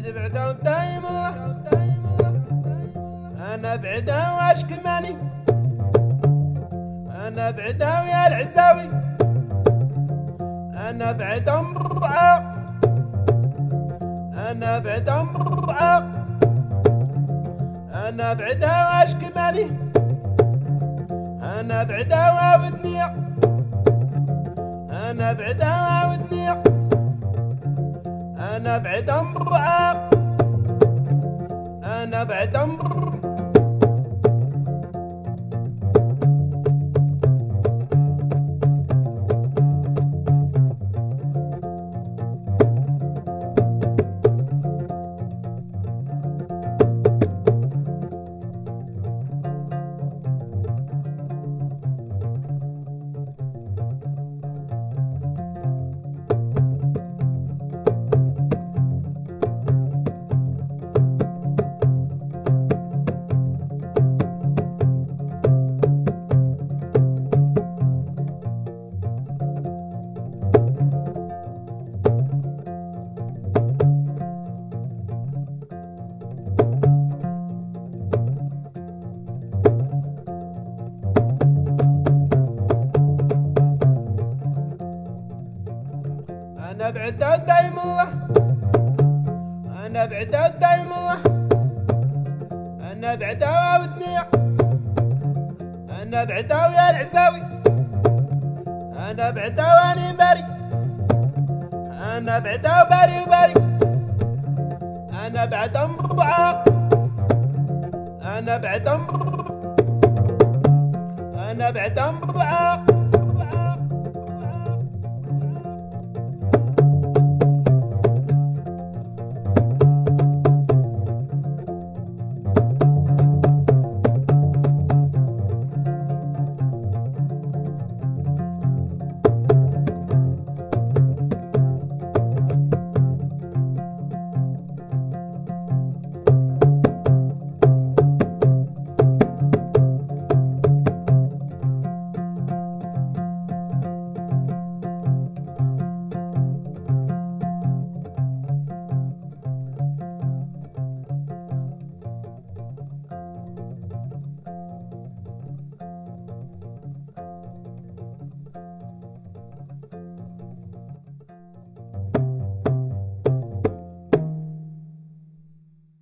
بعيد بعدا ودايم الله. أنا بعدا واشك ماني. أنا بعدا ويا العزاوي. أنا بعدا مربعه أنا بعدا مربعه أنا بعدا واشك ماني. أنا بعدا ودنيا أنا بعدا ودنيا أنا بعد امرعى أنا بعد أمر أنا بعدا دايم الله. أنا بعدا دايم الله. أنا بعدا ودنيع أنا بعدا ويا العزاوي. أنا بعدا واني باري. أنا بعدا وباري وباري. أنا بعد أمر عاق أنا بعد أنا بعد